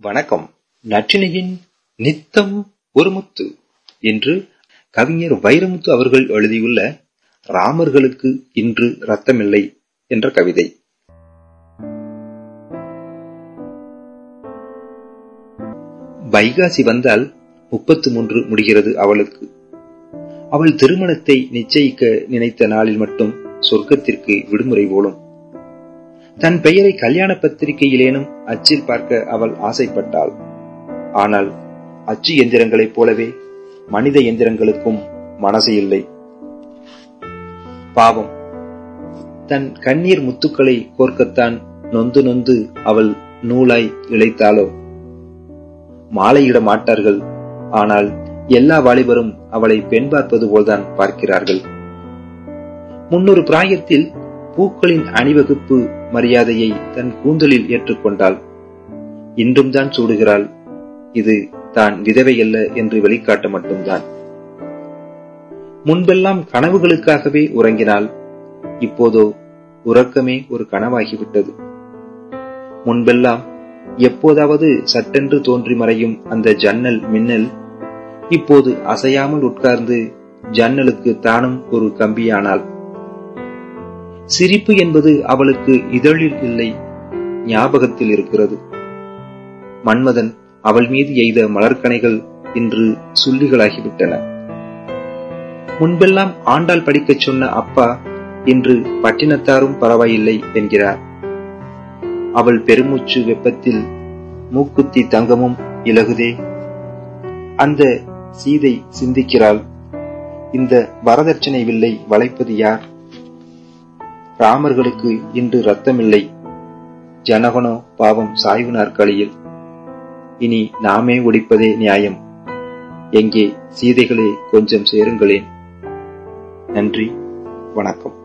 வணக்கம். நற்றினையின் நித்தம் ஒரு முத்து என்று கவிஞர் வைரமுத்து அவர்கள் எழுதியுள்ள ராமர்களுக்கு இன்று ரத்தமில்லை என்ற கவிதை. வைகாசி வந்தால் முப்பத்து மூன்று முடிகிறது அவளுக்கு. அவள் திருமணத்தை நிச்சயிக்க நினைத்த நாளில் மட்டும் சொர்க்கத்திற்கு விடுமுறை போலும். தன் பெயரை கல்யாண பத்திரிகையிலேனும் அச்சில் பார்க்க அவள் ஆசைப்பட்டாள். ஆனால் அச்சு எந்திரங்களைப் போலவே மனித எந்திரங்களுக்கும் மனசு இல்லை. பாவம். தன் கண்ணீர் முத்துக்களை கோர்க்கத்தான் நொந்து நொந்து அவள் நூலாய் இழைத்தாளோ? மாலையிட மாட்டார்கள். ஆனால் எல்லா வாலிபரும் அவளை பெண் பார்ப்பது போல்தான் பார்க்கிறார்கள். முன்னொரு பிராயத்தில் பூக்களின் அணிவகுப்பு மரியாதையை தன் கூந்தலில் ஏற்றுக்கொண்டாள். இன்றும் தான் சூடுகிறாள். இது தான் விதவை அல்ல என்று வெளிக்காட்ட மட்டும்தான். முன்பெல்லாம் கனவுகளுக்காகவே உறங்கினாள். இப்போதோ உறக்கமே ஒரு கனவாகிவிட்டது. முன்பெல்லாம் எப்போதாவது சட்டென்று தோன்றி மறையும் அந்த ஜன்னல் மின்னல் இப்போது அசையாமல் உட்கார்ந்து ஜன்னலுக்கு தானும் ஒரு கம்பியானாள். சிரிப்பு என்பது அவளுக்கு இதழில் இல்லை ஞாபகத்தில் இருக்கிறது. மன்மதன் அவள் மீது எய்த மலர்கனைகள் இன்று சுள்ளிகளாகிவிட்டன. முன்பெல்லாம் ஆண்டாள் படிக்கச் சொன்ன அப்பா இன்று பட்டினத்தாரும் பரவாயில்லை என்கிறார். அவள் பெருமூச்சு வெப்பத்தில் மூக்குத்தி தங்கமும் இலகுதே. அந்த சீதை சிந்திக்கிறாள் இந்த வரதட்சணை வில்லை வளைப்பது யார்? ராமர்களுக்கு இன்று ரத்தமில்லை ஜனகனோ பாவம் சாய்வு நாற்காலியில். இனி நாமே ஒடிப்பதே நியாயம். எங்கே சீதைகளே கொஞ்சம் சேருங்களேன். நன்றி வணக்கம்.